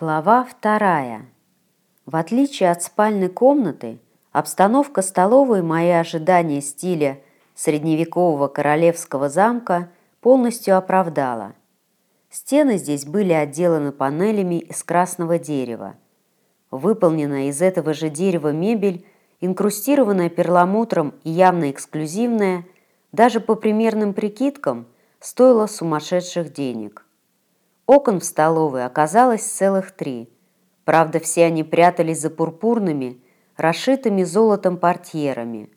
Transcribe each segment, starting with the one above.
Глава вторая. В отличие от спальной комнаты, обстановка столовой мои ожидания стиля средневекового королевского замка полностью оправдала. Стены здесь были отделаны панелями из красного дерева. Выполненная из этого же дерева мебель, инкрустированная перламутром и явно эксклюзивная, даже по примерным прикидкам, стоила сумасшедших денег. Окон в столовой оказалось целых три. Правда, все они прятались за пурпурными, расшитыми золотом портьерами.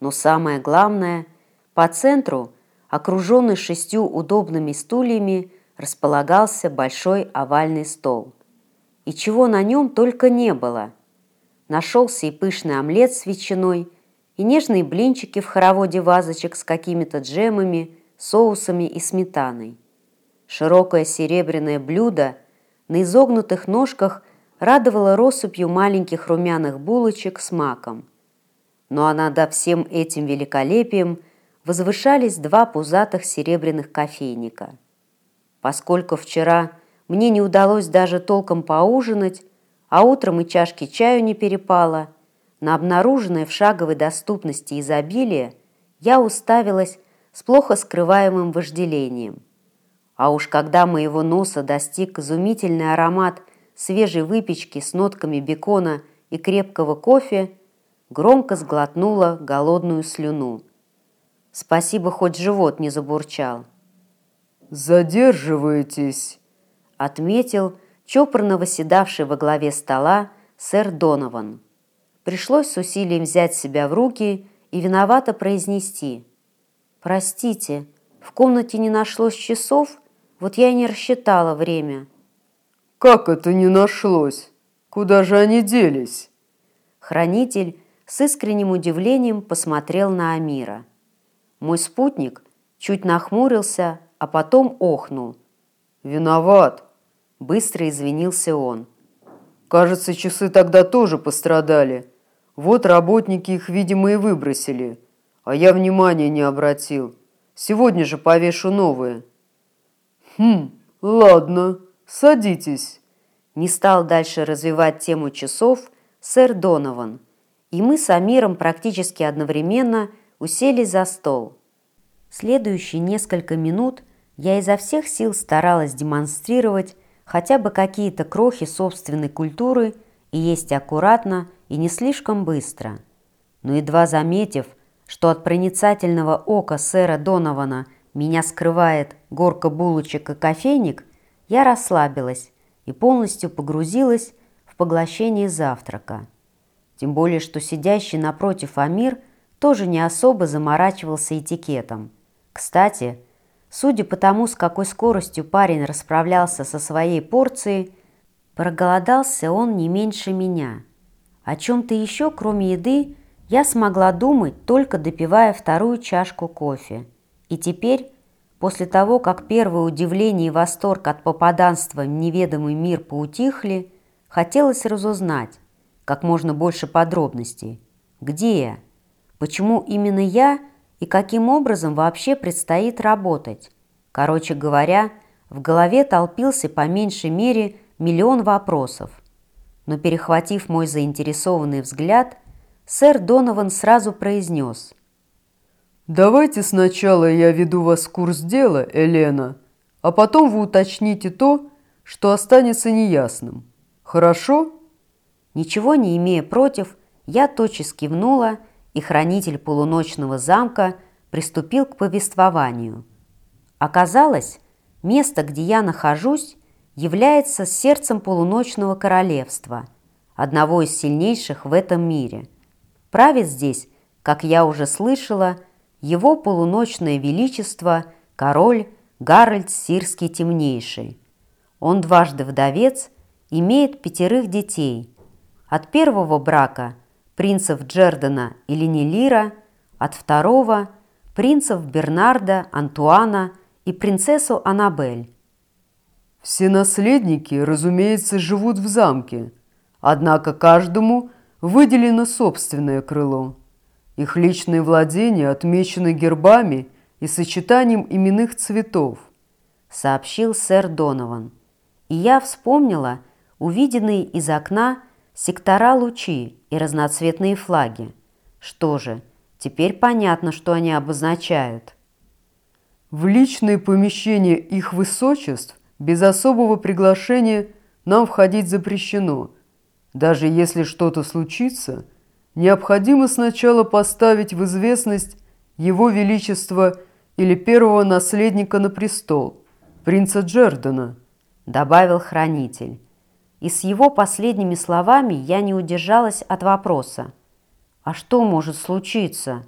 Но самое главное, по центру, окруженный шестью удобными стульями, располагался большой овальный стол. И чего на нем только не было. Нашелся и пышный омлет с ветчиной, и нежные блинчики в хороводе вазочек с какими-то джемами, соусами и сметаной. Широкое серебряное блюдо на изогнутых ножках радовало россыпью маленьких румяных булочек с маком. Но а над всем этим великолепием возвышались два пузатых серебряных кофейника. Поскольку вчера мне не удалось даже толком поужинать, а утром и чашки чаю не перепало, на обнаруженное в шаговой доступности изобилие я уставилась с плохо скрываемым вожделением – а уж когда моего носа достиг изумительный аромат свежей выпечки с нотками бекона и крепкого кофе, громко сглотнула голодную слюну. Спасибо, хоть живот не забурчал. «Задерживаетесь», — отметил чопорно восседавший во главе стола сэр Донован. Пришлось с усилием взять себя в руки и виновато произнести. «Простите, в комнате не нашлось часов?» Вот я и не рассчитала время. Как это не нашлось? Куда же они делись? Хранитель с искренним удивлением посмотрел на Амира. Мой спутник чуть нахмурился, а потом охнул. «Виноват!» – быстро извинился он. «Кажется, часы тогда тоже пострадали. Вот работники их, видимо, и выбросили. А я внимания не обратил. Сегодня же повешу новые». «Хм, ладно, садитесь». Не стал дальше развивать тему часов сэр Донован, и мы с Амиром практически одновременно уселись за стол. Следующие несколько минут я изо всех сил старалась демонстрировать хотя бы какие-то крохи собственной культуры и есть аккуратно и не слишком быстро. Но едва заметив, что от проницательного ока сэра Донована меня скрывает горка булочек и кофейник, я расслабилась и полностью погрузилась в поглощение завтрака. Тем более, что сидящий напротив Амир тоже не особо заморачивался этикетом. Кстати, судя по тому, с какой скоростью парень расправлялся со своей порцией, проголодался он не меньше меня. О чем-то еще, кроме еды, я смогла думать, только допивая вторую чашку кофе. И теперь, после того, как первое удивление и восторг от попаданства в неведомый мир поутихли, хотелось разузнать как можно больше подробностей. Где я? Почему именно я и каким образом вообще предстоит работать? Короче говоря, в голове толпился по меньшей мере миллион вопросов. Но перехватив мой заинтересованный взгляд, сэр Донован сразу произнес – «Давайте сначала я веду вас в курс дела, Елена, а потом вы уточните то, что останется неясным. Хорошо?» Ничего не имея против, я тотчас кивнула, и хранитель полуночного замка приступил к повествованию. Оказалось, место, где я нахожусь, является сердцем полуночного королевства, одного из сильнейших в этом мире. Правит здесь, как я уже слышала, его полуночное величество, король Гарольд Сирский Темнейший. Он дважды вдовец, имеет пятерых детей. От первого брака принцев Джердана и Ленилира, от второго принцев Бернарда, Антуана и принцессу Аннабель. Все наследники, разумеется, живут в замке, однако каждому выделено собственное крыло. Их личные владения отмечены гербами и сочетанием именных цветов», сообщил сэр Донован. И я вспомнила увиденные из окна сектора лучи и разноцветные флаги. Что же, теперь понятно, что они обозначают. В личные помещения их высочеств без особого приглашения нам входить запрещено. Даже если что-то случится, необходимо сначала поставить в известность Его Величество или первого наследника на престол, принца Джердана, добавил хранитель. И с его последними словами я не удержалась от вопроса. А что может случиться?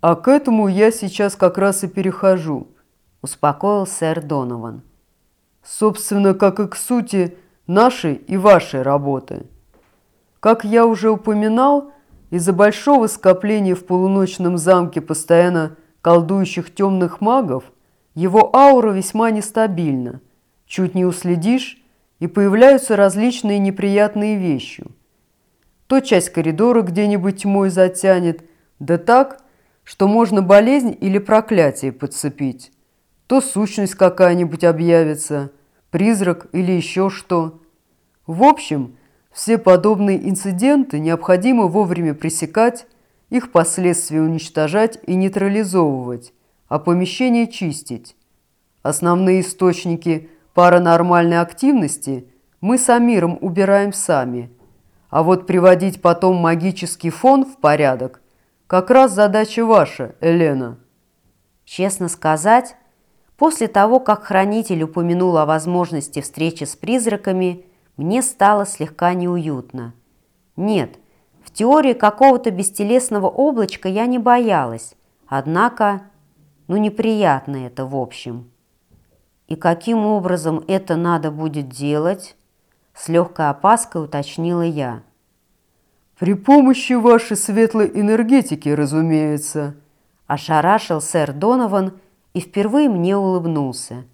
«А к этому я сейчас как раз и перехожу», – успокоил сэр Донован. «Собственно, как и к сути нашей и вашей работы. Как я уже упоминал, из-за большого скопления в полуночном замке постоянно колдующих темных магов его аура весьма нестабильна. Чуть не уследишь, и появляются различные неприятные вещи. То часть коридора где-нибудь тьмой затянет, да так – что можно болезнь или проклятие подцепить. То сущность какая-нибудь объявится, призрак или еще что. В общем, все подобные инциденты необходимо вовремя пресекать, их последствия уничтожать и нейтрализовывать, а помещение чистить. Основные источники паранормальной активности мы с Амиром убираем сами, а вот приводить потом магический фон в порядок как раз задача ваша, Елена. Честно сказать, после того, как хранитель упомянул о возможности встречи с призраками, мне стало слегка неуютно. Нет, в теории какого-то бестелесного облачка я не боялась, однако, ну неприятно это в общем. И каким образом это надо будет делать? С легкой опаской уточнила я. «При помощи вашей светлой энергетики, разумеется», – ошарашил сэр Донован и впервые мне улыбнулся.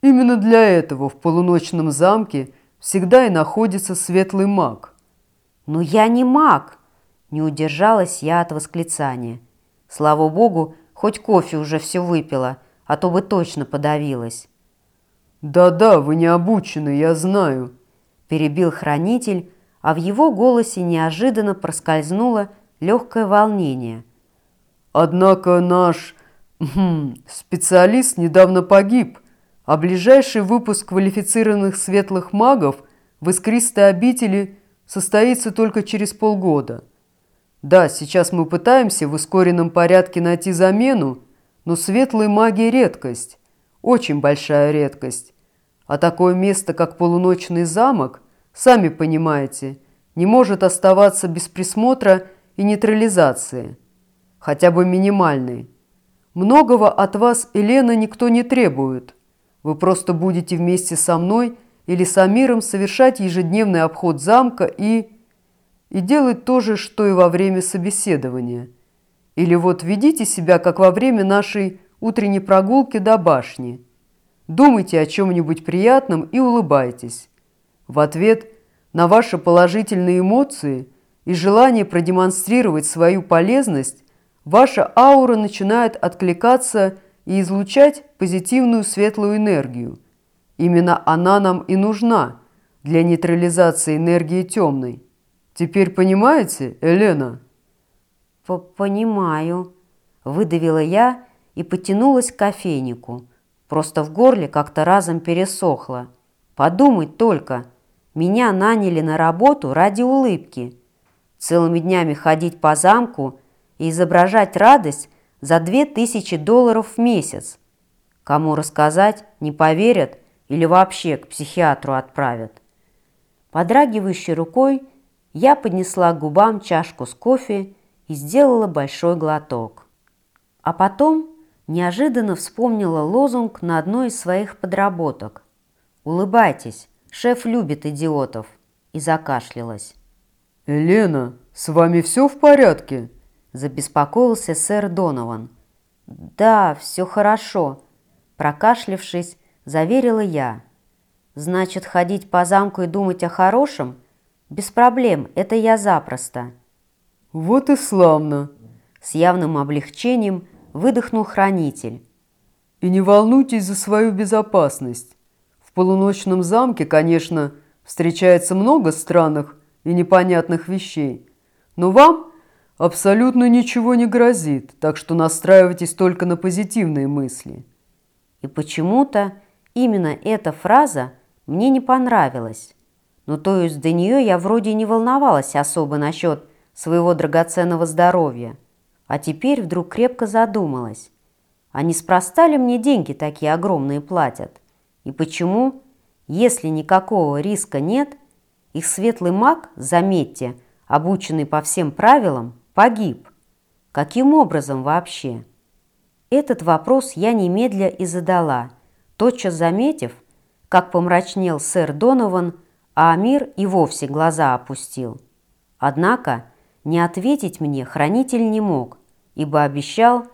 «Именно для этого в полуночном замке всегда и находится светлый маг». «Но я не маг!» – не удержалась я от восклицания. Слава богу, хоть кофе уже все выпила, а то бы точно подавилась. «Да-да, вы не обучены, я знаю», – перебил хранитель, а в его голосе неожиданно проскользнуло легкое волнение. «Однако наш хм, специалист недавно погиб, а ближайший выпуск квалифицированных светлых магов в искристой обители состоится только через полгода. Да, сейчас мы пытаемся в ускоренном порядке найти замену, но светлые маги – редкость, очень большая редкость. А такое место, как полуночный замок – сами понимаете, не может оставаться без присмотра и нейтрализации, хотя бы минимальной. Многого от вас, Елена, никто не требует. Вы просто будете вместе со мной или с Амиром совершать ежедневный обход замка и... и делать то же, что и во время собеседования. Или вот ведите себя, как во время нашей утренней прогулки до башни. Думайте о чем-нибудь приятном и улыбайтесь. В ответ на ваши положительные эмоции и желание продемонстрировать свою полезность, ваша аура начинает откликаться и излучать позитивную светлую энергию. Именно она нам и нужна для нейтрализации энергии темной. Теперь понимаете, Елена? «Понимаю», – выдавила я и потянулась к кофейнику. Просто в горле как-то разом пересохло. Подумать только – меня наняли на работу ради улыбки. Целыми днями ходить по замку и изображать радость за две тысячи долларов в месяц. Кому рассказать, не поверят или вообще к психиатру отправят. Подрагивающей рукой я поднесла к губам чашку с кофе и сделала большой глоток. А потом неожиданно вспомнила лозунг на одной из своих подработок. «Улыбайтесь, Шеф любит идиотов. И закашлялась. «Елена, с вами все в порядке?» Забеспокоился сэр Донован. «Да, все хорошо», прокашлявшись, заверила я. «Значит, ходить по замку и думать о хорошем? Без проблем, это я запросто». «Вот и славно!» С явным облегчением выдохнул хранитель. «И не волнуйтесь за свою безопасность. В полуночном замке, конечно, встречается много странных и непонятных вещей, но вам абсолютно ничего не грозит, так что настраивайтесь только на позитивные мысли. И почему-то именно эта фраза мне не понравилась. Ну, то есть до нее я вроде не волновалась особо насчет своего драгоценного здоровья, а теперь вдруг крепко задумалась. А неспроста ли мне деньги такие огромные платят? И почему, если никакого риска нет, их светлый маг, заметьте, обученный по всем правилам, погиб? Каким образом вообще? Этот вопрос я немедля и задала, тотчас заметив, как помрачнел сэр Донован, а Амир и вовсе глаза опустил. Однако не ответить мне хранитель не мог, ибо обещал,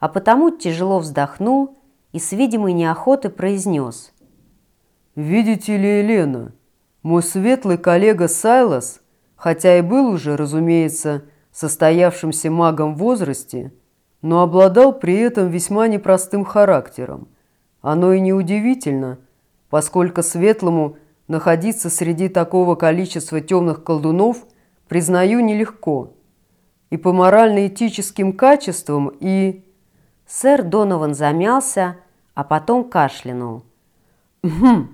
а потому тяжело вздохнул и с видимой неохотой произнес. «Видите ли, Елена, мой светлый коллега Сайлас, хотя и был уже, разумеется, состоявшимся магом в возрасте, но обладал при этом весьма непростым характером. Оно и неудивительно, поскольку светлому находиться среди такого количества темных колдунов признаю нелегко. И по морально-этическим качествам, и... Сэр Донован замялся, а потом кашлянул. «Хм,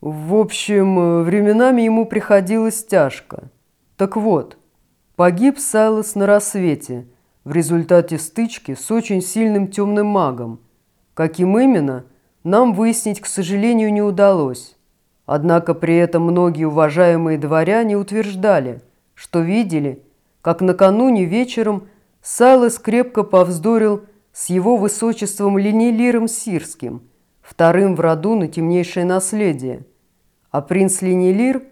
в общем, временами ему приходилось тяжко. Так вот, погиб Сайлос на рассвете в результате стычки с очень сильным темным магом. Каким именно, нам выяснить, к сожалению, не удалось. Однако при этом многие уважаемые дворяне утверждали, что видели, как накануне вечером Сайлос крепко повздорил с его высочеством Ленилиром Сирским, вторым в роду на темнейшее наследие. А принц Ленилир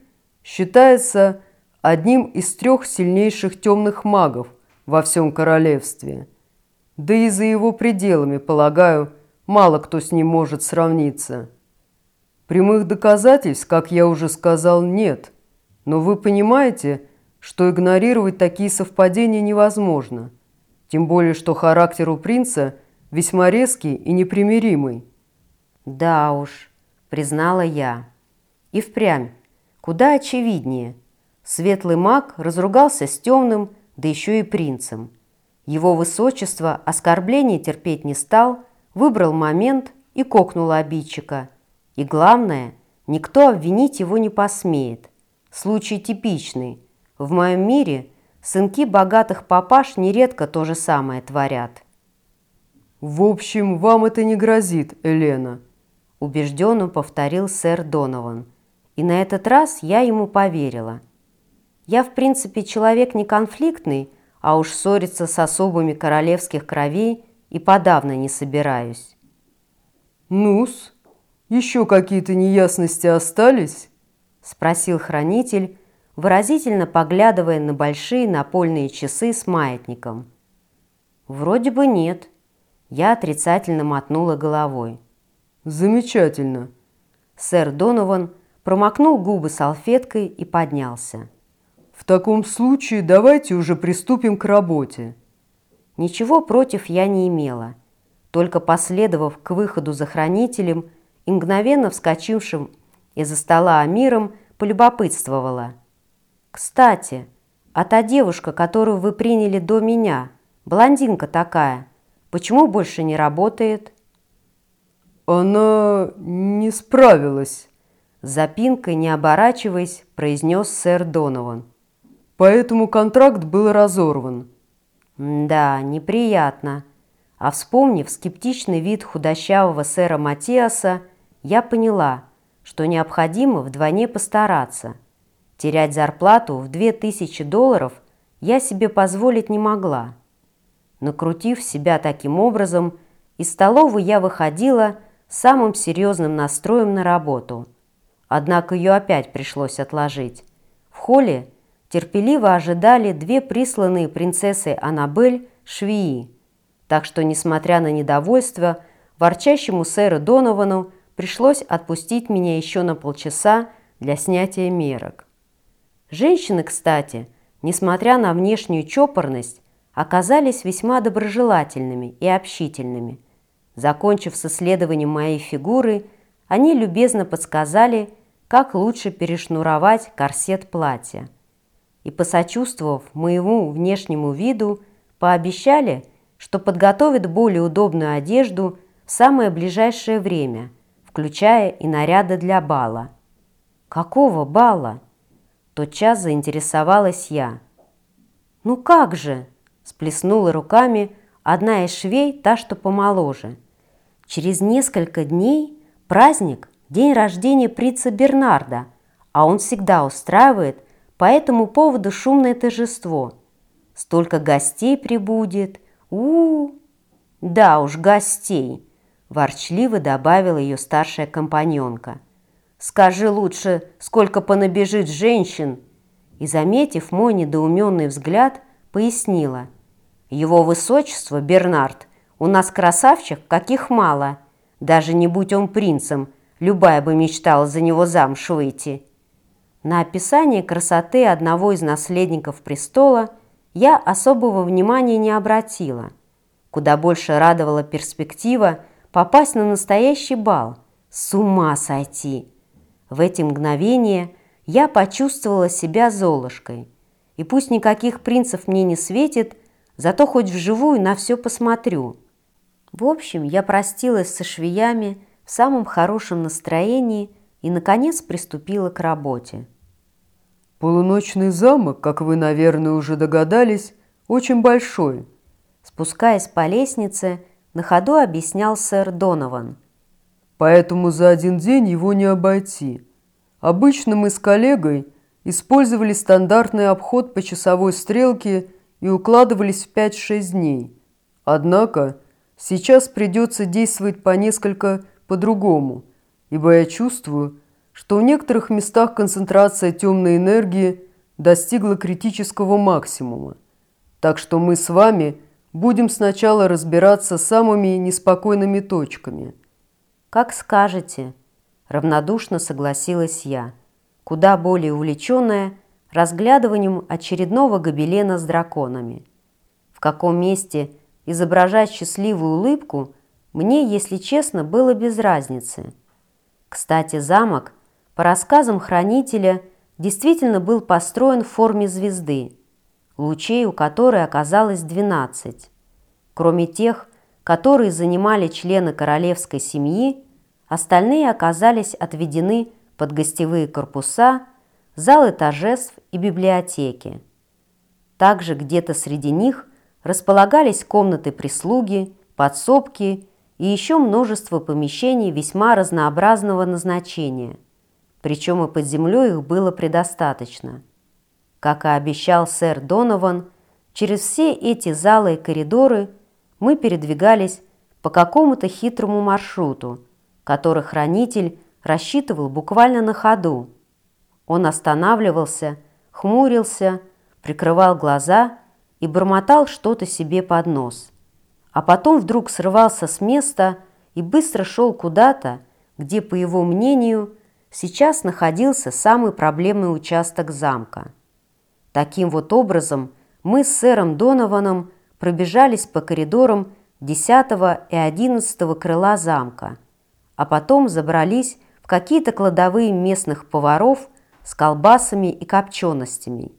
считается одним из трех сильнейших темных магов во всем королевстве. Да и за его пределами, полагаю, мало кто с ним может сравниться. Прямых доказательств, как я уже сказал, нет. Но вы понимаете, что игнорировать такие совпадения невозможно. Тем более, что характер у принца весьма резкий и непримиримый. Да уж, признала я. И впрямь, куда очевиднее. Светлый маг разругался с темным, да еще и принцем. Его высочество оскорбление терпеть не стал, выбрал момент и кокнул обидчика – и главное, никто обвинить его не посмеет. Случай типичный. В моем мире сынки богатых папаш нередко то же самое творят. «В общем, вам это не грозит, Елена», – убежденно повторил сэр Донован. И на этот раз я ему поверила. Я, в принципе, человек не конфликтный, а уж ссориться с особыми королевских кровей и подавно не собираюсь. «Ну-с», еще какие-то неясности остались?» – спросил хранитель, выразительно поглядывая на большие напольные часы с маятником. «Вроде бы нет». Я отрицательно мотнула головой. «Замечательно». Сэр Донован промокнул губы салфеткой и поднялся. «В таком случае давайте уже приступим к работе». Ничего против я не имела. Только последовав к выходу за хранителем – и мгновенно вскочившим из-за стола Амиром полюбопытствовала. «Кстати, а та девушка, которую вы приняли до меня, блондинка такая, почему больше не работает?» «Она не справилась», – запинкой, не оборачиваясь, произнес сэр Донован. «Поэтому контракт был разорван». «Да, неприятно». А вспомнив скептичный вид худощавого сэра Матиаса, я поняла, что необходимо вдвойне постараться. Терять зарплату в 2000 долларов я себе позволить не могла. Накрутив себя таким образом, из столовой я выходила самым серьезным настроем на работу. Однако ее опять пришлось отложить. В холле терпеливо ожидали две присланные принцессой Аннабель швеи. Так что, несмотря на недовольство, ворчащему сэру Доновану пришлось отпустить меня еще на полчаса для снятия мерок. Женщины, кстати, несмотря на внешнюю чопорность, оказались весьма доброжелательными и общительными. Закончив с исследованием моей фигуры, они любезно подсказали, как лучше перешнуровать корсет платья. И, посочувствовав моему внешнему виду, пообещали, что подготовят более удобную одежду в самое ближайшее время, включая и наряды для бала. «Какого бала?» Тотчас заинтересовалась я. «Ну как же?» – сплеснула руками одна из швей, та, что помоложе. «Через несколько дней праздник – день рождения прица Бернарда, а он всегда устраивает по этому поводу шумное торжество. Столько гостей прибудет. у у, -у. Да уж, гостей!» – ворчливо добавила ее старшая компаньонка. «Скажи лучше, сколько понабежит женщин!» И, заметив мой недоуменный взгляд, пояснила. «Его высочество, Бернард, у нас красавчик, каких мало. Даже не будь он принцем, любая бы мечтала за него замуж выйти». На описание красоты одного из наследников престола я особого внимания не обратила. Куда больше радовала перспектива попасть на настоящий бал. С ума сойти! В эти мгновения я почувствовала себя Золушкой. И пусть никаких принцев мне не светит, зато хоть вживую на все посмотрю. В общем, я простилась со швеями в самом хорошем настроении и, наконец, приступила к работе. Полуночный замок, как вы, наверное, уже догадались, очень большой. Спускаясь по лестнице, на ходу объяснял сэр Донован. Поэтому за один день его не обойти. Обычно мы с коллегой использовали стандартный обход по часовой стрелке и укладывались в 5-6 дней. Однако сейчас придется действовать по несколько по-другому, ибо я чувствую, что в некоторых местах концентрация темной энергии достигла критического максимума. Так что мы с вами будем сначала разбираться с самыми неспокойными точками. «Как скажете», – равнодушно согласилась я, куда более увлеченная разглядыванием очередного гобелена с драконами. В каком месте изображать счастливую улыбку мне, если честно, было без разницы. Кстати, замок – по рассказам хранителя, действительно был построен в форме звезды, лучей у которой оказалось 12. Кроме тех, которые занимали члены королевской семьи, остальные оказались отведены под гостевые корпуса, залы торжеств и библиотеки. Также где-то среди них располагались комнаты прислуги, подсобки и еще множество помещений весьма разнообразного назначения – причем и под землей их было предостаточно. Как и обещал сэр Донован, через все эти залы и коридоры мы передвигались по какому-то хитрому маршруту, который хранитель рассчитывал буквально на ходу. Он останавливался, хмурился, прикрывал глаза и бормотал что-то себе под нос. А потом вдруг срывался с места и быстро шел куда-то, где, по его мнению, сейчас находился самый проблемный участок замка. Таким вот образом мы с сэром Донованом пробежались по коридорам 10 и 11 крыла замка, а потом забрались в какие-то кладовые местных поваров с колбасами и копченостями.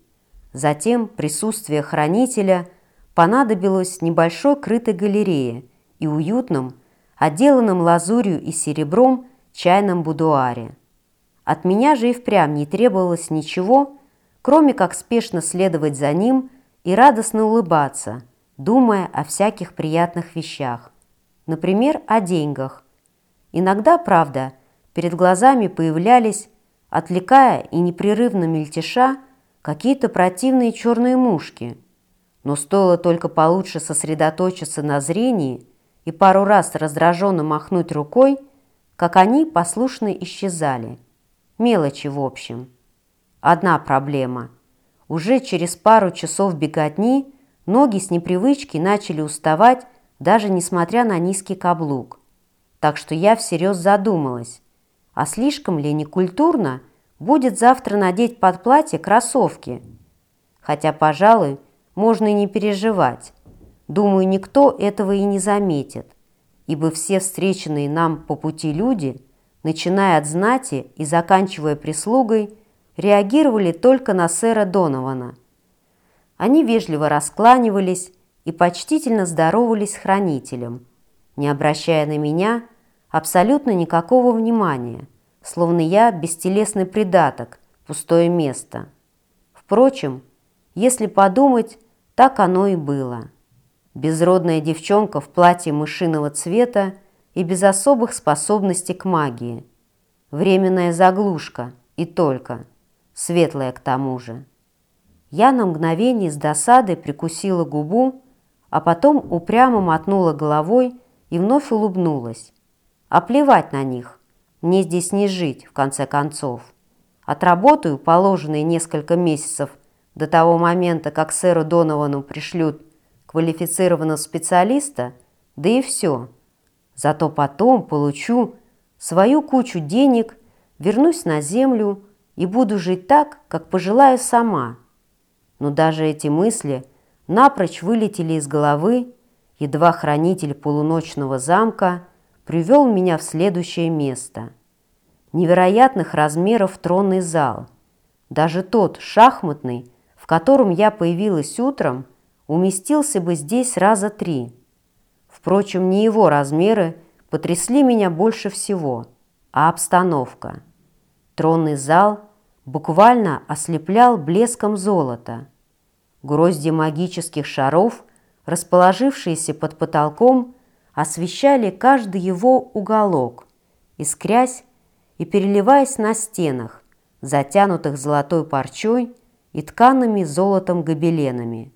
Затем присутствие хранителя понадобилось небольшой крытой галерее и уютном, отделанном лазурью и серебром чайном будуаре. От меня же и впрямь не требовалось ничего, кроме как спешно следовать за ним и радостно улыбаться, думая о всяких приятных вещах. Например, о деньгах. Иногда, правда, перед глазами появлялись, отвлекая и непрерывно мельтеша, какие-то противные черные мушки. Но стоило только получше сосредоточиться на зрении и пару раз раздраженно махнуть рукой, как они послушно исчезали – Мелочи в общем. Одна проблема. Уже через пару часов беготни ноги с непривычки начали уставать, даже несмотря на низкий каблук. Так что я всерьез задумалась, а слишком ли некультурно будет завтра надеть под платье кроссовки? Хотя, пожалуй, можно и не переживать. Думаю, никто этого и не заметит, ибо все встреченные нам по пути люди – начиная от знати и заканчивая прислугой, реагировали только на сэра Донована. Они вежливо раскланивались и почтительно здоровались с хранителем, не обращая на меня абсолютно никакого внимания, словно я бестелесный придаток, пустое место. Впрочем, если подумать, так оно и было. Безродная девчонка в платье мышиного цвета и без особых способностей к магии. Временная заглушка и только, светлая к тому же. Я на мгновение с досадой прикусила губу, а потом упрямо мотнула головой и вновь улыбнулась. А плевать на них, мне здесь не жить, в конце концов. Отработаю положенные несколько месяцев до того момента, как сэру Доновану пришлют квалифицированного специалиста, да и все. Зато потом получу свою кучу денег, вернусь на землю и буду жить так, как пожелаю сама. Но даже эти мысли напрочь вылетели из головы, едва хранитель полуночного замка привел меня в следующее место. Невероятных размеров тронный зал. Даже тот шахматный, в котором я появилась утром, уместился бы здесь раза три. Впрочем, не его размеры потрясли меня больше всего, а обстановка. Тронный зал буквально ослеплял блеском золота. Грозди магических шаров, расположившиеся под потолком, освещали каждый его уголок, искрясь и переливаясь на стенах, затянутых золотой парчой и тканными золотом гобеленами.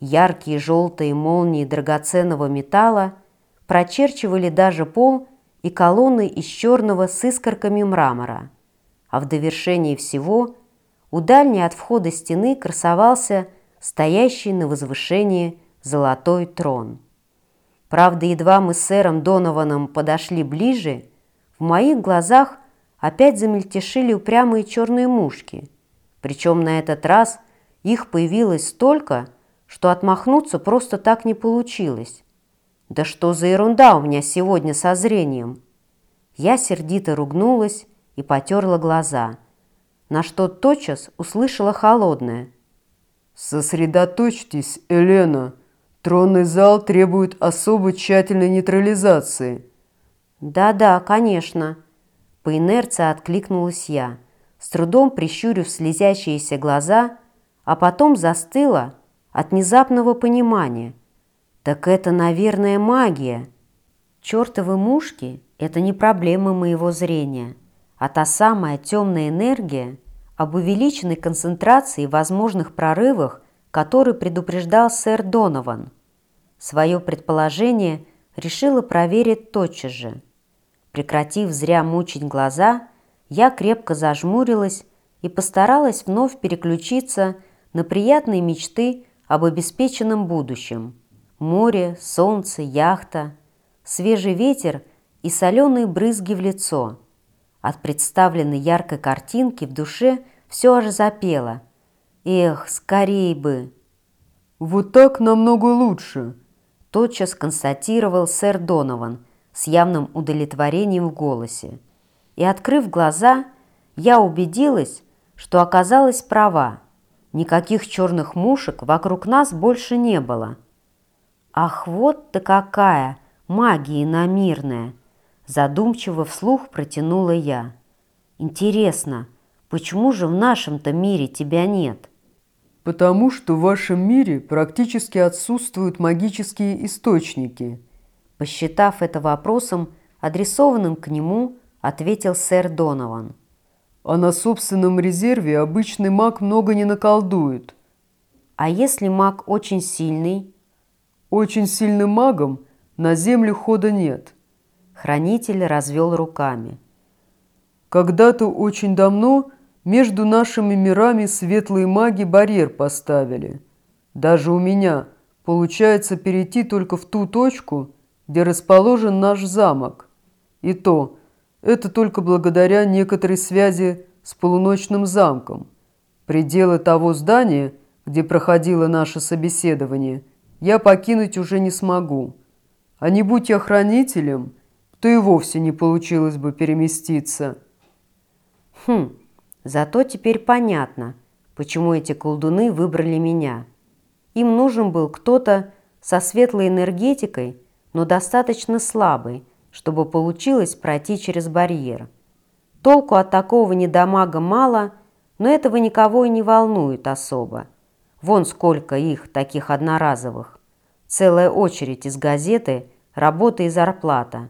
Яркие желтые молнии драгоценного металла прочерчивали даже пол и колонны из черного с искорками мрамора. А в довершении всего у дальней от входа стены красовался стоящий на возвышении золотой трон. Правда, едва мы с сэром Донованом подошли ближе, в моих глазах опять замельтешили упрямые черные мушки. Причем на этот раз их появилось столько, что отмахнуться просто так не получилось. Да что за ерунда у меня сегодня со зрением? Я сердито ругнулась и потерла глаза, на что тотчас услышала холодное. «Сосредоточьтесь, Елена. Тронный зал требует особо тщательной нейтрализации». «Да-да, конечно». По инерции откликнулась я, с трудом прищурив слезящиеся глаза, а потом застыла, от внезапного понимания. Так это, наверное, магия. Чертовы мушки – это не проблема моего зрения, а та самая темная энергия об увеличенной концентрации возможных прорывах, который предупреждал сэр Донован. Свое предположение решила проверить тотчас же. Прекратив зря мучить глаза, я крепко зажмурилась и постаралась вновь переключиться на приятные мечты об обеспеченном будущем. Море, солнце, яхта, свежий ветер и соленые брызги в лицо. От представленной яркой картинки в душе все аж запело. Эх, скорей бы! «Вот так намного лучше», – тотчас констатировал сэр Донован с явным удовлетворением в голосе. И, открыв глаза, я убедилась, что оказалась права. Никаких черных мушек вокруг нас больше не было. «Ах, вот ты какая! Магия иномирная!» Задумчиво вслух протянула я. «Интересно, почему же в нашем-то мире тебя нет?» «Потому что в вашем мире практически отсутствуют магические источники». Посчитав это вопросом, адресованным к нему, ответил сэр Донован а на собственном резерве обычный маг много не наколдует. А если маг очень сильный? Очень сильным магом на землю хода нет. Хранитель развел руками. Когда-то очень давно между нашими мирами светлые маги барьер поставили. Даже у меня получается перейти только в ту точку, где расположен наш замок. И то – это только благодаря некоторой связи с полуночным замком. Пределы того здания, где проходило наше собеседование, я покинуть уже не смогу. А не будь я хранителем, то и вовсе не получилось бы переместиться. Хм, зато теперь понятно, почему эти колдуны выбрали меня. Им нужен был кто-то со светлой энергетикой, но достаточно слабый, чтобы получилось пройти через барьер. Толку от такого недомага мало, но этого никого и не волнует особо. Вон сколько их, таких одноразовых. Целая очередь из газеты «Работа и зарплата».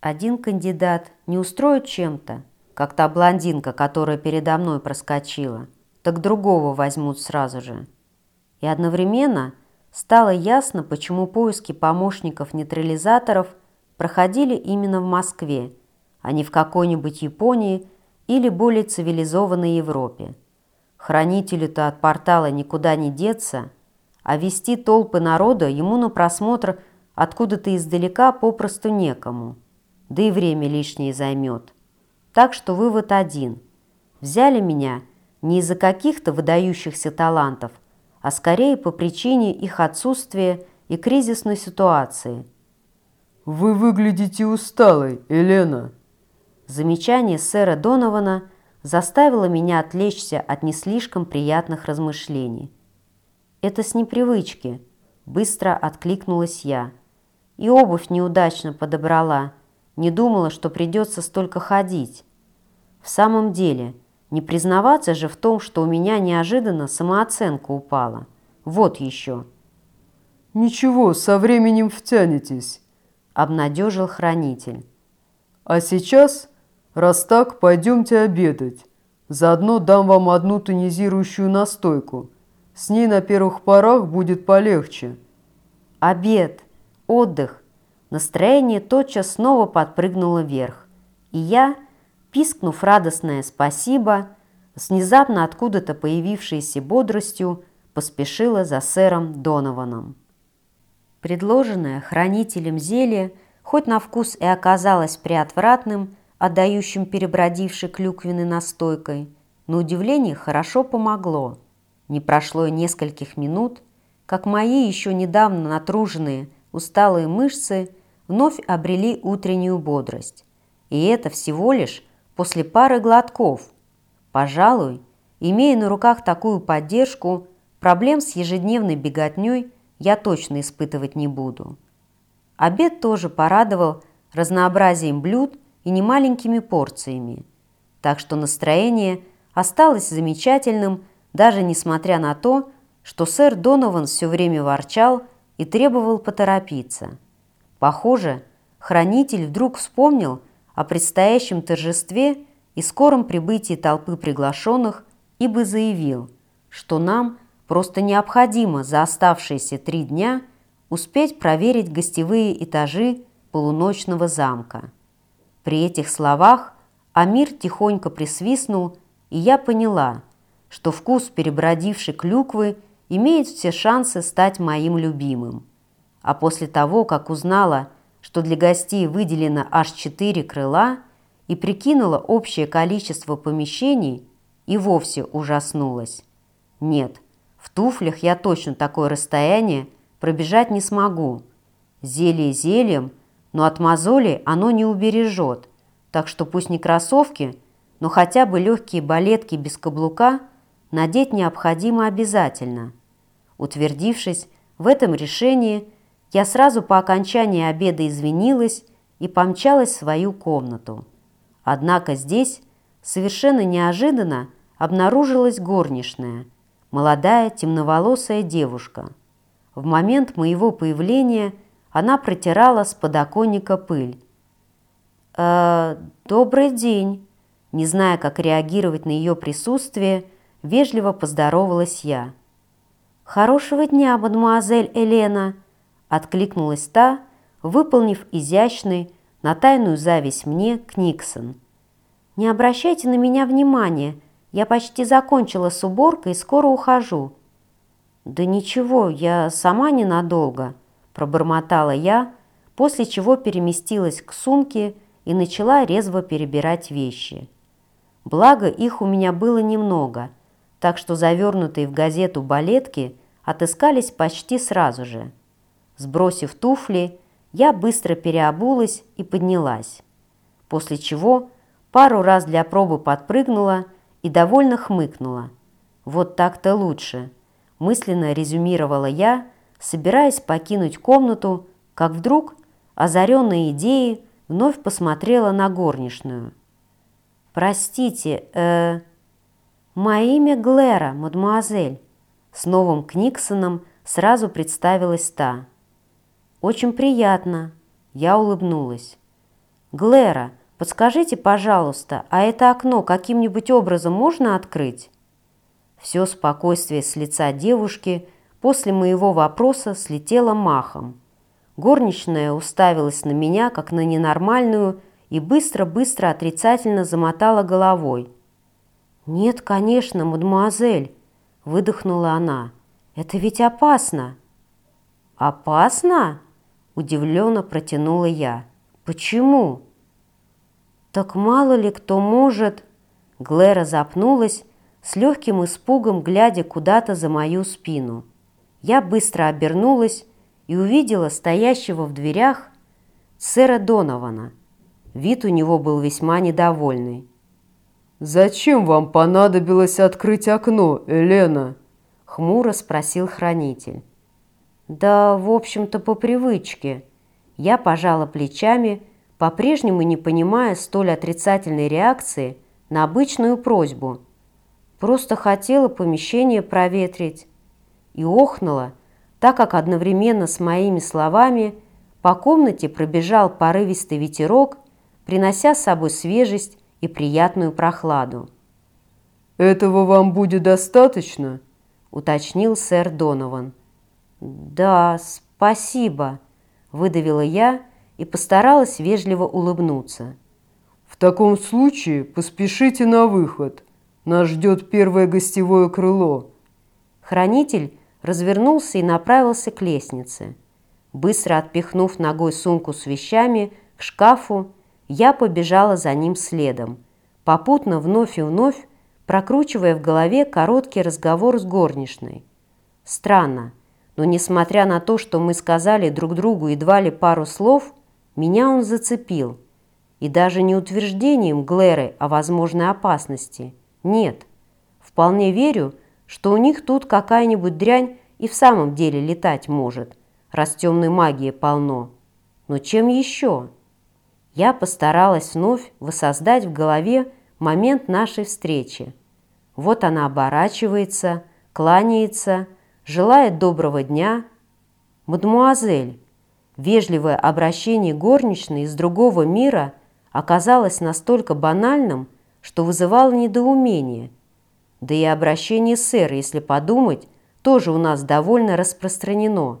Один кандидат не устроит чем-то, как та блондинка, которая передо мной проскочила, так другого возьмут сразу же. И одновременно стало ясно, почему поиски помощников-нейтрализаторов проходили именно в Москве, а не в какой-нибудь Японии или более цивилизованной Европе. Хранителю-то от портала никуда не деться, а вести толпы народа ему на просмотр откуда-то издалека попросту некому, да и время лишнее займет. Так что вывод один. Взяли меня не из-за каких-то выдающихся талантов, а скорее по причине их отсутствия и кризисной ситуации. «Вы выглядите усталой, Елена», Замечание сэра Донована заставило меня отвлечься от не слишком приятных размышлений. «Это с непривычки», – быстро откликнулась я. И обувь неудачно подобрала, не думала, что придется столько ходить. В самом деле, не признаваться же в том, что у меня неожиданно самооценка упала. Вот еще. «Ничего, со временем втянетесь», – обнадежил хранитель. «А сейчас Раз так, пойдемте обедать. Заодно дам вам одну тонизирующую настойку. С ней на первых порах будет полегче. Обед, отдых. Настроение тотчас снова подпрыгнуло вверх. И я, пискнув радостное «спасибо», с внезапно откуда-то появившейся бодростью поспешила за сэром Донованом. Предложенное хранителем зелье, хоть на вкус и оказалось приотвратным, отдающим перебродившей клюквенной настойкой, на удивление хорошо помогло. Не прошло и нескольких минут, как мои еще недавно натруженные, усталые мышцы вновь обрели утреннюю бодрость. И это всего лишь после пары глотков. Пожалуй, имея на руках такую поддержку, проблем с ежедневной беготней я точно испытывать не буду. Обед тоже порадовал разнообразием блюд и немаленькими порциями. Так что настроение осталось замечательным, даже несмотря на то, что сэр Донован все время ворчал и требовал поторопиться. Похоже, хранитель вдруг вспомнил о предстоящем торжестве и скором прибытии толпы приглашенных, ибо заявил, что нам просто необходимо за оставшиеся три дня успеть проверить гостевые этажи полуночного замка. При этих словах Амир тихонько присвистнул, и я поняла, что вкус перебродившей клюквы имеет все шансы стать моим любимым. А после того, как узнала, что для гостей выделено аж четыре крыла и прикинула общее количество помещений, и вовсе ужаснулась. Нет, в туфлях я точно такое расстояние пробежать не смогу. Зелье зельем, но от мозолей оно не убережет, так что пусть не кроссовки, но хотя бы легкие балетки без каблука надеть необходимо обязательно. Утвердившись в этом решении, я сразу по окончании обеда извинилась и помчалась в свою комнату. Однако здесь совершенно неожиданно обнаружилась горничная, молодая темноволосая девушка. В момент моего появления – она протирала с подоконника пыль. «Э, «Добрый день!» Не зная, как реагировать на ее присутствие, вежливо поздоровалась я. «Хорошего дня, мадемуазель Елена!» Откликнулась та, выполнив изящный, на тайную зависть мне, Книксон. «Не обращайте на меня внимания, я почти закончила с уборкой и скоро ухожу». «Да ничего, я сама ненадолго», пробормотала я, после чего переместилась к сумке и начала резво перебирать вещи. Благо, их у меня было немного, так что завернутые в газету балетки отыскались почти сразу же. Сбросив туфли, я быстро переобулась и поднялась, после чего пару раз для пробы подпрыгнула и довольно хмыкнула. «Вот так-то лучше», – мысленно резюмировала я, собираясь покинуть комнату, как вдруг, озаренная идеей, вновь посмотрела на горничную. «Простите, э, имя Глэра, мадемуазель», с новым Книксоном сразу представилась та. «Очень приятно», – я улыбнулась. «Глэра, подскажите, пожалуйста, а это окно каким-нибудь образом можно открыть?» Все спокойствие с лица девушки после моего вопроса слетело махом. Горничная уставилась на меня, как на ненормальную, и быстро-быстро отрицательно замотала головой. «Нет, конечно, мадемуазель», — выдохнула она. «Это ведь опасно». «Опасно?» – удивленно протянула я. «Почему?» «Так мало ли кто может...» Глэра запнулась, с легким испугом глядя куда-то за мою спину. Я быстро обернулась и увидела стоящего в дверях сэра Донована. Вид у него был весьма недовольный. «Зачем вам понадобилось открыть окно, Елена?» — хмуро спросил хранитель. «Да, в общем-то, по привычке». Я пожала плечами, по-прежнему не понимая столь отрицательной реакции на обычную просьбу. Просто хотела помещение проветрить. И охнула, так как одновременно с моими словами по комнате пробежал порывистый ветерок, принося с собой свежесть и приятную прохладу. «Этого вам будет достаточно?» – уточнил сэр Донован. «Да, спасибо», – выдавила я и постаралась вежливо улыбнуться. «В таком случае поспешите на выход. Нас ждет первое гостевое крыло». Хранитель развернулся и направился к лестнице. Быстро отпихнув ногой сумку с вещами к шкафу, я побежала за ним следом, попутно вновь и вновь прокручивая в голове короткий разговор с горничной. Странно, но несмотря на то, что мы сказали друг другу едва ли пару слов, меня он зацепил. И даже не утверждением Глэры о возможной опасности. Нет. Вполне верю, что у них тут какая-нибудь дрянь и в самом деле летать может, раз темной магии полно. Но чем еще? Я постаралась вновь воссоздать в голове момент нашей встречи. Вот она оборачивается, кланяется, желает доброго дня. «Мадемуазель!» Вежливое обращение горничной из другого мира оказалось настолько банальным, что вызывало недоумение – да и обращение сэр, если подумать, тоже у нас довольно распространено.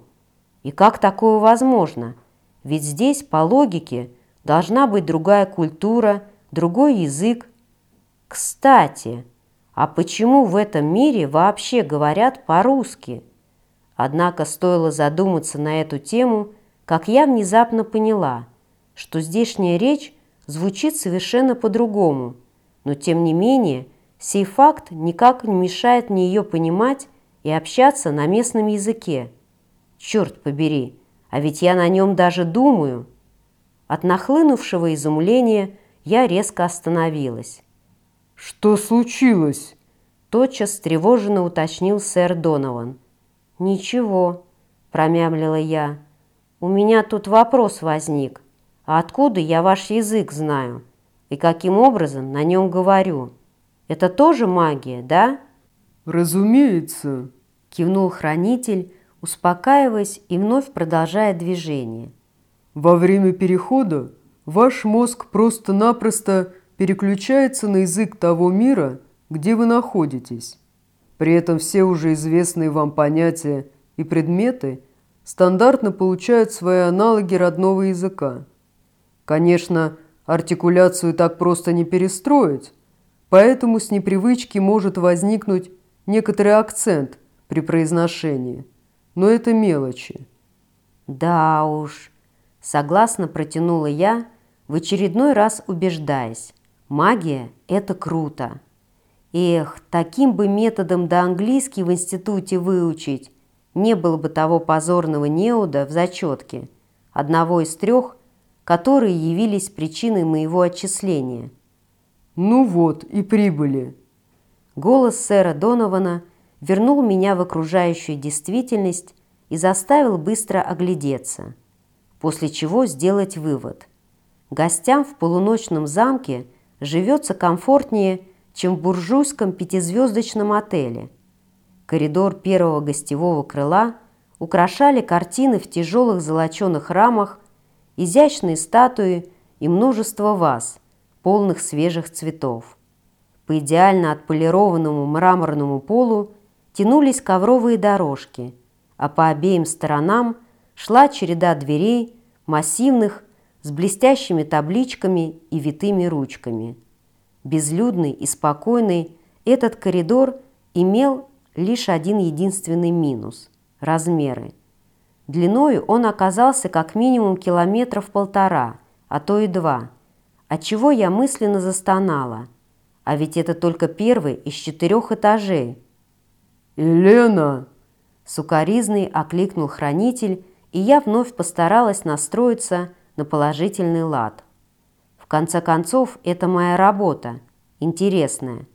И как такое возможно? Ведь здесь, по логике, должна быть другая культура, другой язык. Кстати, а почему в этом мире вообще говорят по-русски? Однако стоило задуматься на эту тему, как я внезапно поняла, что здешняя речь звучит совершенно по-другому, но тем не менее – Сей факт никак не мешает мне ее понимать и общаться на местном языке. Черт побери, а ведь я на нем даже думаю. От нахлынувшего изумления я резко остановилась. «Что случилось?» Тотчас тревоженно уточнил сэр Донован. «Ничего», – промямлила я. «У меня тут вопрос возник. А откуда я ваш язык знаю? И каким образом на нем говорю?» Это тоже магия, да?» «Разумеется», – кивнул хранитель, успокаиваясь и вновь продолжая движение. «Во время перехода ваш мозг просто-напросто переключается на язык того мира, где вы находитесь. При этом все уже известные вам понятия и предметы стандартно получают свои аналоги родного языка. Конечно, артикуляцию так просто не перестроить, Поэтому с непривычки может возникнуть некоторый акцент при произношении. Но это мелочи. Да уж, согласно протянула я, в очередной раз убеждаясь. Магия – это круто. Эх, таким бы методом до английский в институте выучить. Не было бы того позорного неуда в зачетке. одного из трех, которые явились причиной моего отчисления. «Ну вот, и прибыли». Голос сэра Донована вернул меня в окружающую действительность и заставил быстро оглядеться, после чего сделать вывод. Гостям в полуночном замке живется комфортнее, чем в буржуйском пятизвездочном отеле. Коридор первого гостевого крыла украшали картины в тяжелых золоченых рамах, изящные статуи и множество ваз, полных свежих цветов. По идеально отполированному мраморному полу тянулись ковровые дорожки, а по обеим сторонам шла череда дверей, массивных, с блестящими табличками и витыми ручками. Безлюдный и спокойный этот коридор имел лишь один единственный минус – размеры. Длиною он оказался как минимум километров полтора, а то и два, отчего я мысленно застонала. А ведь это только первый из четырех этажей. «Елена!» Сукаризный окликнул хранитель, и я вновь постаралась настроиться на положительный лад. В конце концов, это моя работа, интересная,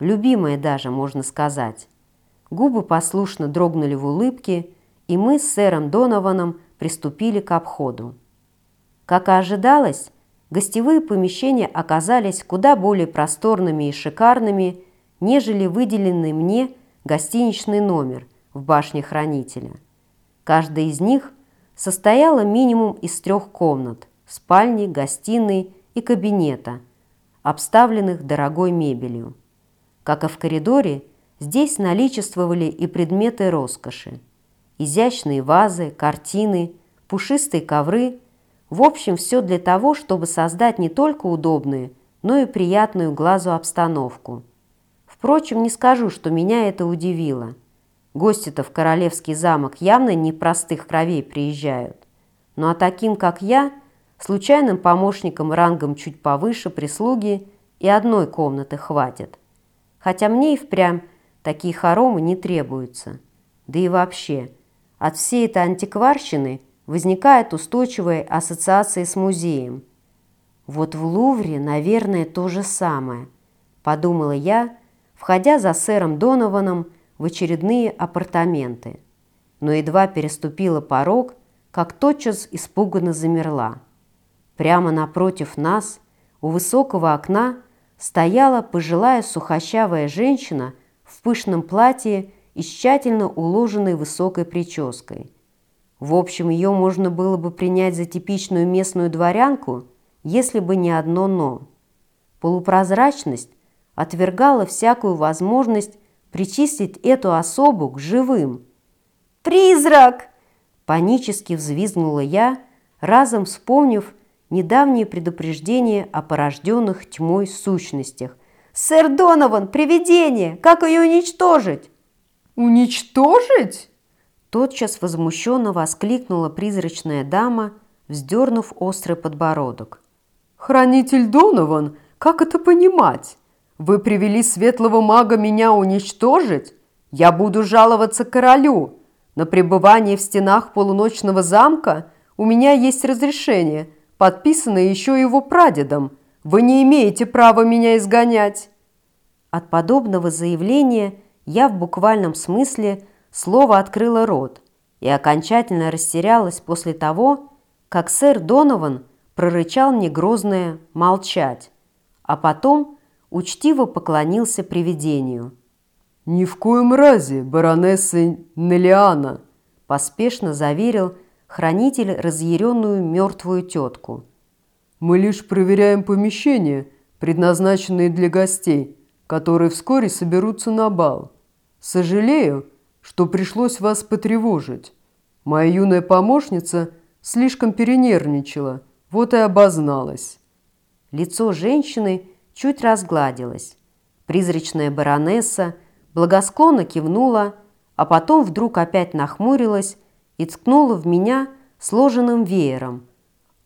любимая даже, можно сказать. Губы послушно дрогнули в улыбке, и мы с сэром Донованом приступили к обходу. Как и ожидалось, гостевые помещения оказались куда более просторными и шикарными, нежели выделенный мне гостиничный номер в башне хранителя. Каждая из них состояла минимум из трех комнат – спальни, гостиной и кабинета, обставленных дорогой мебелью. Как и в коридоре, здесь наличествовали и предметы роскоши. Изящные вазы, картины, пушистые ковры – в общем, все для того, чтобы создать не только удобную, но и приятную глазу обстановку. Впрочем, не скажу, что меня это удивило – Гости-то в королевский замок явно не простых кровей приезжают. Ну а таким, как я, случайным помощником рангом чуть повыше прислуги и одной комнаты хватит. Хотя мне и впрямь такие хоромы не требуются. Да и вообще, от всей этой антикварщины возникает устойчивая ассоциация с музеем. Вот в Лувре, наверное, то же самое, подумала я, входя за сэром Донованом в очередные апартаменты, но едва переступила порог, как тотчас испуганно замерла. Прямо напротив нас, у высокого окна, стояла пожилая сухощавая женщина в пышном платье и тщательно уложенной высокой прической. В общем, ее можно было бы принять за типичную местную дворянку, если бы не одно «но». Полупрозрачность отвергала всякую возможность причислить эту особу к живым. «Призрак!» – панически взвизгнула я, разом вспомнив недавнее предупреждение о порожденных тьмой сущностях. «Сэр Донован, привидение! Как ее уничтожить?» «Уничтожить?» Тотчас возмущенно воскликнула призрачная дама, вздернув острый подбородок. «Хранитель Донован, как это понимать? Вы привели светлого мага меня уничтожить? Я буду жаловаться королю. На пребывание в стенах полуночного замка у меня есть разрешение, подписанное еще его прадедом. Вы не имеете права меня изгонять». От подобного заявления я в буквальном смысле слово открыла рот и окончательно растерялась после того, как сэр Донован прорычал мне грозное «молчать», а потом учтиво поклонился привидению. «Ни в коем разе, баронесса Нелиана!» поспешно заверил хранитель разъяренную мертвую тетку. «Мы лишь проверяем помещения, предназначенные для гостей, которые вскоре соберутся на бал. Сожалею, что пришлось вас потревожить. Моя юная помощница слишком перенервничала, вот и обозналась». Лицо женщины – чуть разгладилась. Призрачная баронесса благосклонно кивнула, а потом вдруг опять нахмурилась и ткнула в меня сложенным веером.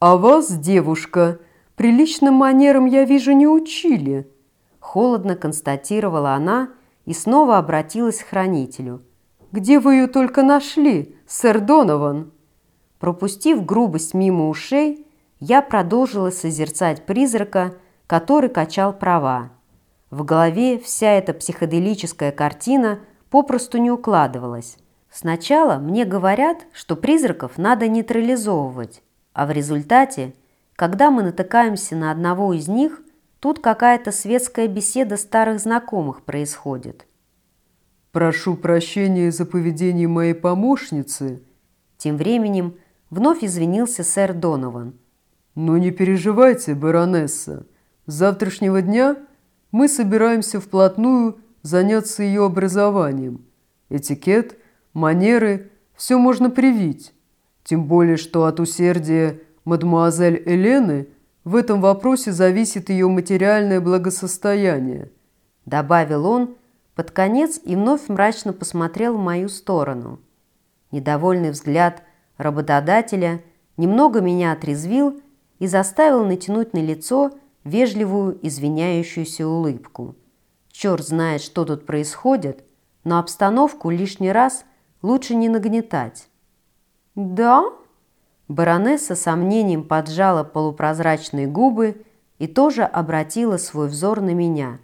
«А вас, девушка, приличным манерам, я вижу, не учили!» Холодно констатировала она и снова обратилась к хранителю. «Где вы ее только нашли, сэр Донован?» Пропустив грубость мимо ушей, я продолжила созерцать призрака, который качал права. В голове вся эта психоделическая картина попросту не укладывалась. Сначала мне говорят, что призраков надо нейтрализовывать, а в результате, когда мы натыкаемся на одного из них, тут какая-то светская беседа старых знакомых происходит. «Прошу прощения за поведение моей помощницы», тем временем вновь извинился сэр Донован. «Но не переживайте, баронесса. С завтрашнего дня мы собираемся вплотную заняться ее образованием. Этикет, манеры – все можно привить. Тем более, что от усердия мадмуазель Элены в этом вопросе зависит ее материальное благосостояние», – добавил он под конец и вновь мрачно посмотрел в мою сторону. Недовольный взгляд работодателя немного меня отрезвил и заставил натянуть на лицо вежливую извиняющуюся улыбку. Черт знает, что тут происходит, но обстановку лишний раз лучше не нагнетать. «Да?» Баронесса сомнением поджала полупрозрачные губы и тоже обратила свой взор на меня.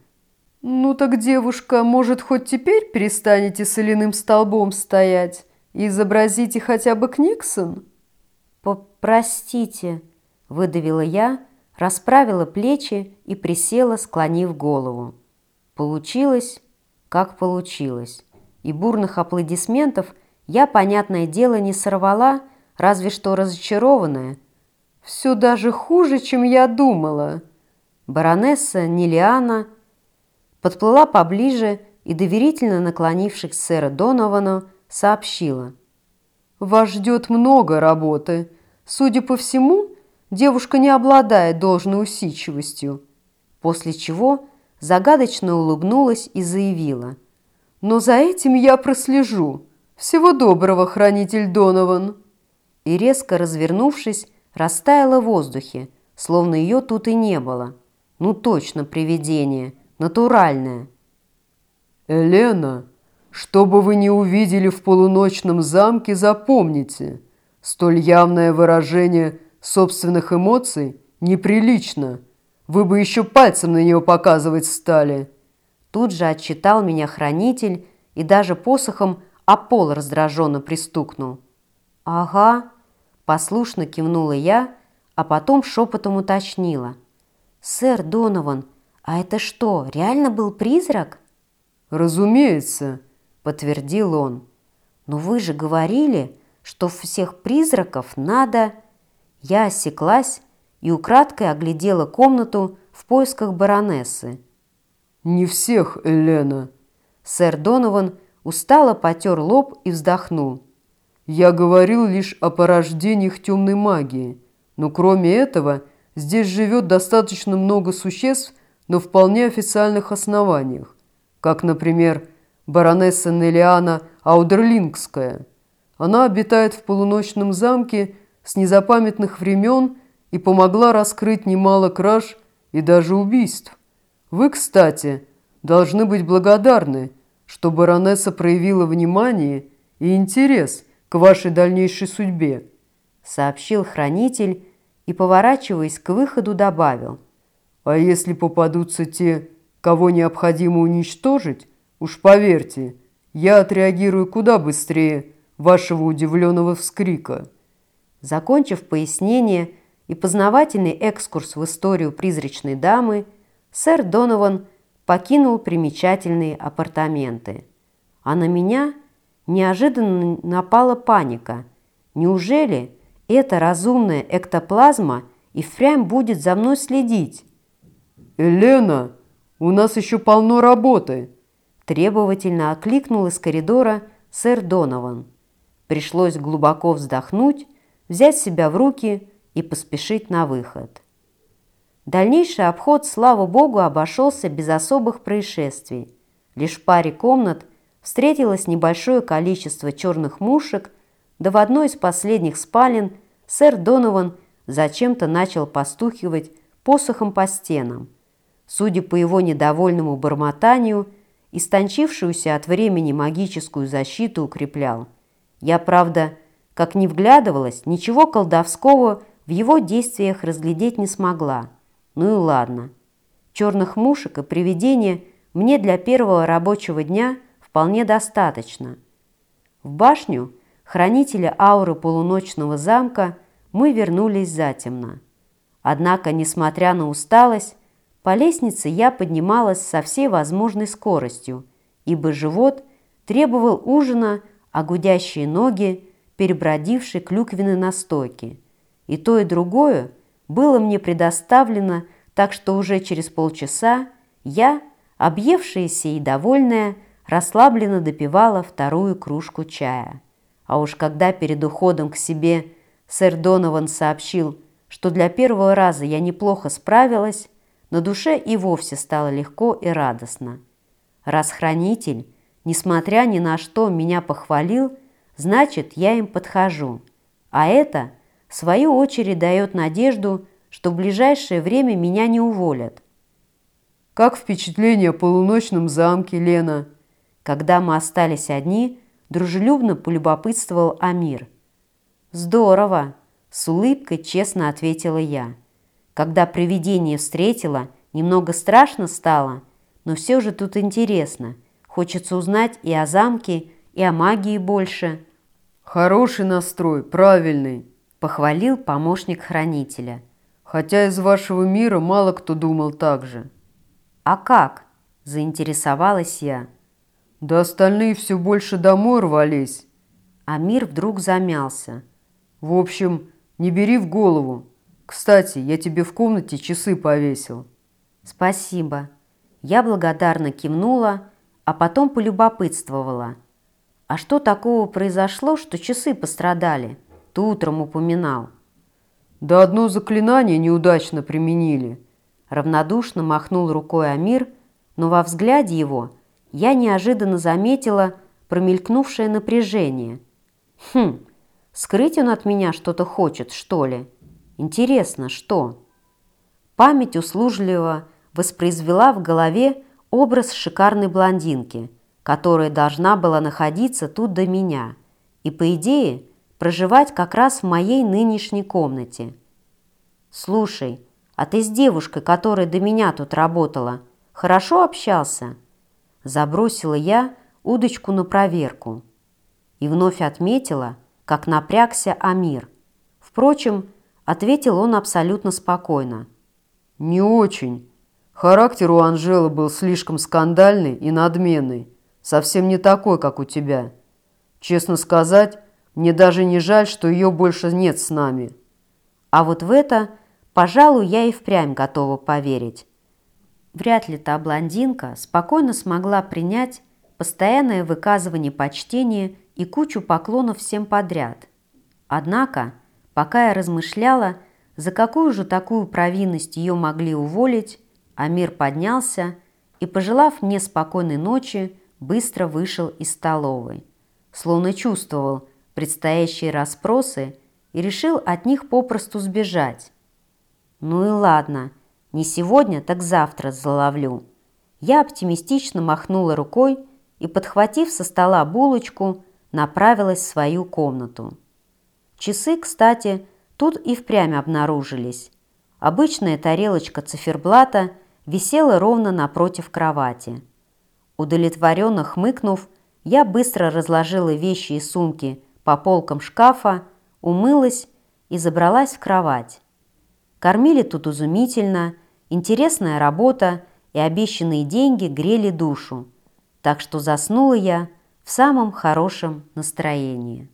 «Ну так, девушка, может, хоть теперь перестанете соляным столбом стоять и изобразите хотя бы Книксон?» «Простите», — выдавила я, расправила плечи и присела, склонив голову. Получилось, как получилось, и бурных аплодисментов я, понятное дело, не сорвала, разве что разочарованная. «Все даже хуже, чем я думала». Баронесса Нилиана подплыла поближе и, доверительно наклонившись к сэру Доновану, сообщила. «Вас ждет много работы. Судя по всему, девушка не обладает должной усидчивостью». После чего загадочно улыбнулась и заявила. «Но за этим я прослежу. Всего доброго, хранитель Донован!» И резко развернувшись, растаяла в воздухе, словно ее тут и не было. Ну точно привидение, натуральное. «Елена, что бы вы ни увидели в полуночном замке, запомните, столь явное выражение собственных эмоций неприлично. Вы бы еще пальцем на нее показывать стали». Тут же отчитал меня хранитель и даже посохом о пол раздраженно пристукнул. «Ага», – послушно кивнула я, а потом шепотом уточнила. «Сэр Донован, а это что, реально был призрак?» «Разумеется», – подтвердил он. «Но вы же говорили, что всех призраков надо...» Я осеклась и украдкой оглядела комнату в поисках баронессы. «Не всех, Елена!» Сэр Донован устало потер лоб и вздохнул. «Я говорил лишь о порождениях темной магии, но кроме этого здесь живет достаточно много существ на вполне официальных основаниях, как, например, баронесса Нелиана Аудерлингская. Она обитает в полуночном замке с незапамятных времен и помогла раскрыть немало краж и даже убийств. Вы, кстати, должны быть благодарны, что баронесса проявила внимание и интерес к вашей дальнейшей судьбе», сообщил хранитель и, поворачиваясь к выходу, добавил. «А если попадутся те, кого необходимо уничтожить, уж поверьте, я отреагирую куда быстрее вашего удивленного вскрика». Закончив пояснение и познавательный экскурс в историю призрачной дамы, сэр Донован покинул примечательные апартаменты. А на меня неожиданно напала паника. Неужели эта разумная эктоплазма и впрямь будет за мной следить? «Елена, у нас еще полно работы!» Требовательно окликнул из коридора сэр Донован. Пришлось глубоко вздохнуть взять себя в руки и поспешить на выход. Дальнейший обход, слава богу, обошелся без особых происшествий. Лишь в паре комнат встретилось небольшое количество черных мушек, да в одной из последних спален сэр Донован зачем-то начал постухивать посохом по стенам. Судя по его недовольному бормотанию, истончившуюся от времени магическую защиту укреплял. Я, правда, как не вглядывалась, ничего колдовского в его действиях разглядеть не смогла. Ну и ладно. Черных мушек и привидения мне для первого рабочего дня вполне достаточно. В башню хранителя ауры полуночного замка мы вернулись затемно. Однако, несмотря на усталость, по лестнице я поднималась со всей возможной скоростью, ибо живот требовал ужина, а гудящие ноги – перебродившей клюквенной настойки. И то, и другое было мне предоставлено, так что уже через полчаса я, объевшаяся и довольная, расслабленно допивала вторую кружку чая. А уж когда перед уходом к себе сэр Донован сообщил, что для первого раза я неплохо справилась, на душе и вовсе стало легко и радостно. Раз хранитель, несмотря ни на что, меня похвалил, значит, я им подхожу. А это, в свою очередь, дает надежду, что в ближайшее время меня не уволят. «Как впечатление о полуночном замке, Лена?» Когда мы остались одни, дружелюбно полюбопытствовал Амир. «Здорово!» – с улыбкой честно ответила я. Когда привидение встретила, немного страшно стало, но все же тут интересно. Хочется узнать и о замке, и о магии больше. «Хороший настрой, правильный», – похвалил помощник хранителя. «Хотя из вашего мира мало кто думал так же». «А как?» – заинтересовалась я. Да остальные все больше домой рвались. А мир вдруг замялся. В общем, не бери в голову. Кстати, я тебе в комнате часы повесил. Спасибо. Я благодарно кивнула, а потом полюбопытствовала. А что такого произошло, что часы пострадали? Ты утром упоминал. Да одно заклинание неудачно применили. Равнодушно махнул рукой Амир, но во взгляде его – я неожиданно заметила промелькнувшее напряжение. Хм, скрыть он от меня что-то хочет, что ли? Интересно, что? Память услужливо воспроизвела в голове образ шикарной блондинки, которая должна была находиться тут до меня и, по идее, проживать как раз в моей нынешней комнате. «Слушай, а ты с девушкой, которая до меня тут работала, хорошо общался?» Забросила я удочку на проверку и вновь отметила, как напрягся Амир. Впрочем, ответил он абсолютно спокойно. «Не очень. Характер у Анжелы был слишком скандальный и надменный, совсем не такой, как у тебя. Честно сказать, мне даже не жаль, что ее больше нет с нами». А вот в это, пожалуй, я и впрямь готова поверить. Вряд ли та блондинка спокойно смогла принять постоянное выказывание почтения и кучу поклонов всем подряд. Однако, пока я размышляла, за какую же такую провинность ее могли уволить, Амир поднялся и, пожелав мне спокойной ночи, быстро вышел из столовой. Словно чувствовал предстоящие расспросы и решил от них попросту сбежать. Ну и ладно – не сегодня, так завтра заловлю. Я оптимистично махнула рукой и, подхватив со стола булочку, направилась в свою комнату. Часы, кстати, тут и впрямь обнаружились. Обычная тарелочка циферблата висела ровно напротив кровати. Удовлетворенно хмыкнув, я быстро разложила вещи и сумки по полкам шкафа, умылась и забралась в кровать. Кормили тут изумительно – Интересная работа и обещанные деньги грели душу, так что заснула я в самом хорошем настроении.